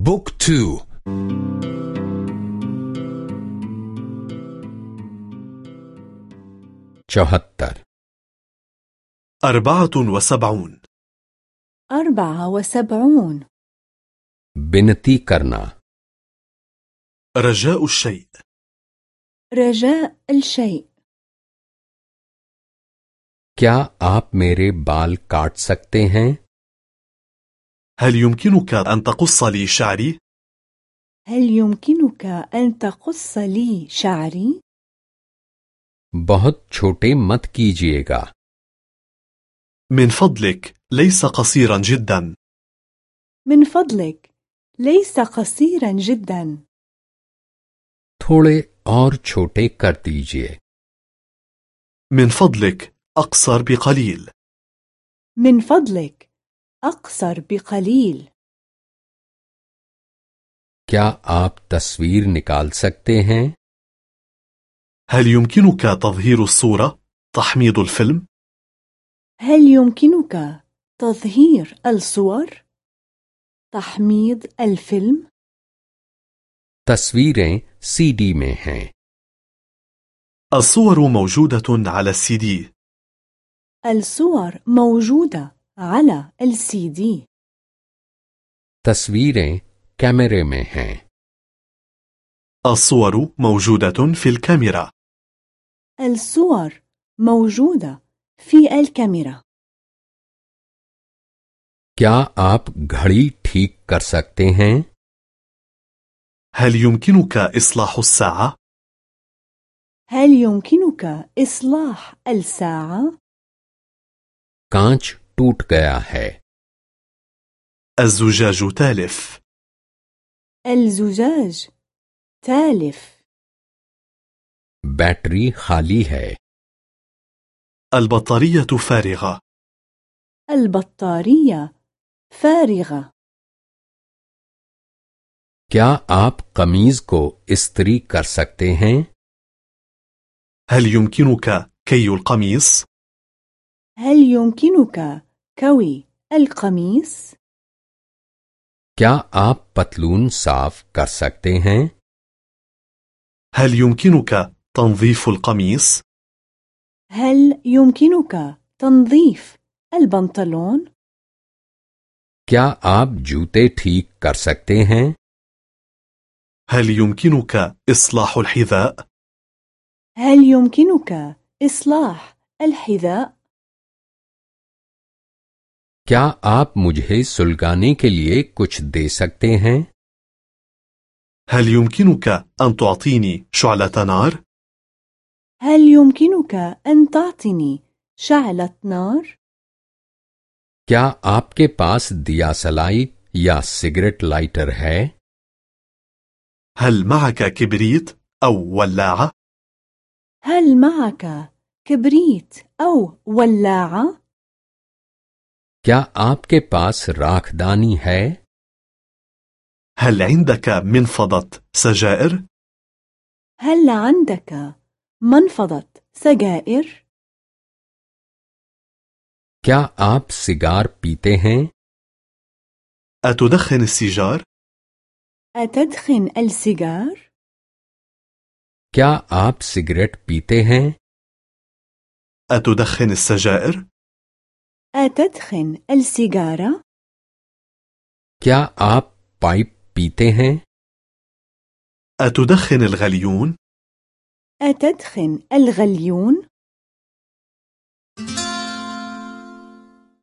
بوك تو چوهتر أربعة وسبعون أربعة وسبعون بنتي करना رجاء الشيء رجاء الشيء क्या आप मेरे बाल काट सकते हैं هل يمكنك أن تقص لي شعري؟ هل يمكنك أن تقص لي شعري؟ बहुत छोटे मत कीजिएगा من فضلك ليس قصيرا جدا من فضلك ليس قصيرا جدا थोड़े और छोटे कर दीजिए من فضلك أقصر بقليل من فضلك أقصر بقليل क्या आप तस्वीर निकाल सकते हैं هل يمكنك تظهير الصورة؟ تحميض الفيلم؟ هل يمكنك تظهير الصور؟ تحميض الفيلم؟ तस्वीरें सीडी में हैं الصور موجودة على السي دي الصور موجودة على السي دي तस्वीरें कैमरे में हैं الصور موجودة في الكاميرا الصور موجودة في الكاميرا क्या आप घड़ी ठीक कर सकते हैं هل يمكنك إصلاح الساعة؟ هل يمكنك إصلاح الساعة؟ कांच टूट गया है الزجاج تالف الزجاج تالف बैटरी खाली है البطارية فارغة البطارية فارغة क्या आप कमीज को इस्त्री कर सकते हैं هل يمكنك كي القميص؟ هل يمكنك كوي القميص؟ क्या आप पतलून साफ कर सकते हैं هل يمكنك تنظيف القميص؟ هل يمكنك تنظيف البنطلون؟ क्या आप जूते ठीक कर सकते हैं هل يمكنك إصلاح الحذاء؟ هل يمكنك إصلاح الحذاء؟ क्या आप मुझे सुलगाने के लिए कुछ दे सकते हैं هل يمكنك أن تعطيني شعلة نار؟ هل يمكنك أن تعطني شعلة نار؟ क्या आपके पास दिया सलाई या सिगरेट लाइटर है هل معك كبريت أو ولاعة؟ هل معك كبريت أو ولاعة؟ क्या आपके पास राखदानी है هل عندك منفضة سجائر؟ هل عندك منفضة سجائر؟ क्या आप सिगार पीते हैं أتدخن السيجار؟ أتدخن السيجار؟ क्या आप सिगरेट पीते हैं أتدخن السجائر؟ أتدخن السيجارة؟ क्या आप पाइप पीते हैं أتدخن الغليون؟ أتدخن الغليون؟